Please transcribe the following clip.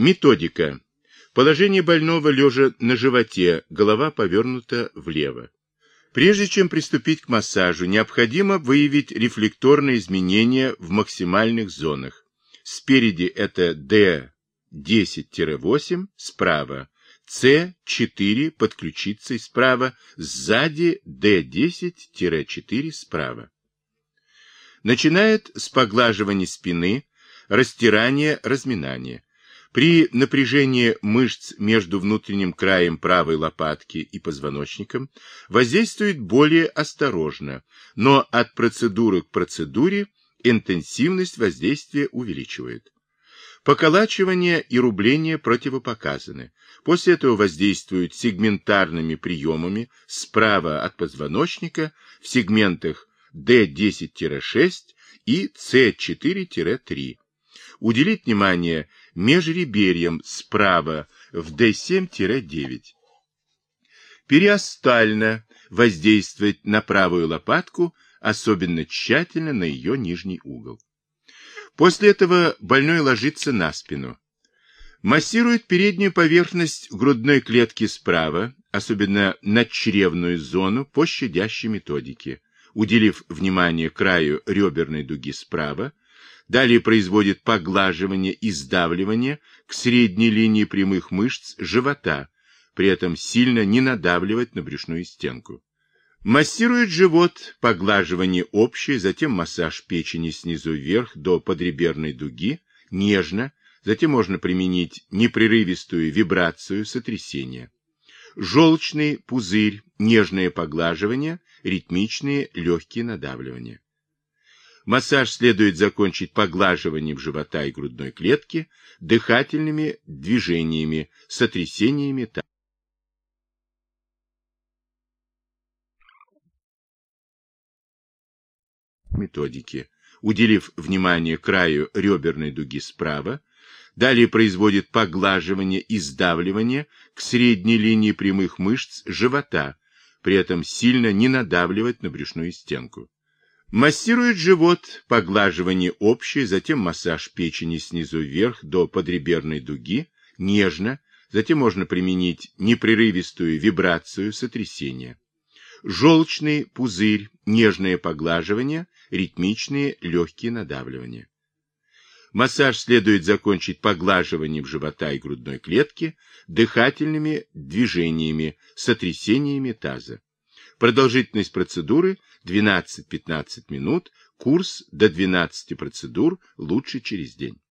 Методика. Положение больного лежа на животе, голова повернута влево. Прежде чем приступить к массажу, необходимо выявить рефлекторные изменения в максимальных зонах. Спереди это D10-8, справа C4 под ключицей справа, сзади D10-4 справа. Начинает с поглаживания спины, растирания, разминания. При напряжении мышц между внутренним краем правой лопатки и позвоночником воздействует более осторожно, но от процедуры к процедуре интенсивность воздействия увеличивает. Поколачивание и рубление противопоказаны. После этого воздействуют сегментарными приемами справа от позвоночника в сегментах D10-6 и C4-3. Уделить внимание межреберьям справа в D7-9. Периостально воздействовать на правую лопатку, особенно тщательно на ее нижний угол. После этого больной ложится на спину. Массирует переднюю поверхность грудной клетки справа, особенно надчревную зону по щадящей методике, уделив внимание краю реберной дуги справа, Далее производит поглаживание и сдавливание к средней линии прямых мышц живота, при этом сильно не надавливать на брюшную стенку. Массирует живот, поглаживание общее, затем массаж печени снизу вверх до подреберной дуги, нежно, затем можно применить непрерывистую вибрацию сотрясения. Желчный пузырь, нежное поглаживание, ритмичные легкие надавливания. Массаж следует закончить поглаживанием живота и грудной клетки, дыхательными движениями, сотрясениями методики, уделив внимание краю реберной дуги справа, далее производит поглаживание и сдавливание к средней линии прямых мышц живота, при этом сильно не надавливать на брюшную стенку. Массирует живот, поглаживание общее, затем массаж печени снизу вверх до подреберной дуги, нежно, затем можно применить непрерывистую вибрацию сотрясения. Желчный пузырь, нежное поглаживание, ритмичные легкие надавливания. Массаж следует закончить поглаживанием живота и грудной клетки, дыхательными движениями, сотрясениями таза. Продолжительность процедуры 12-15 минут, курс до 12 процедур лучше через день.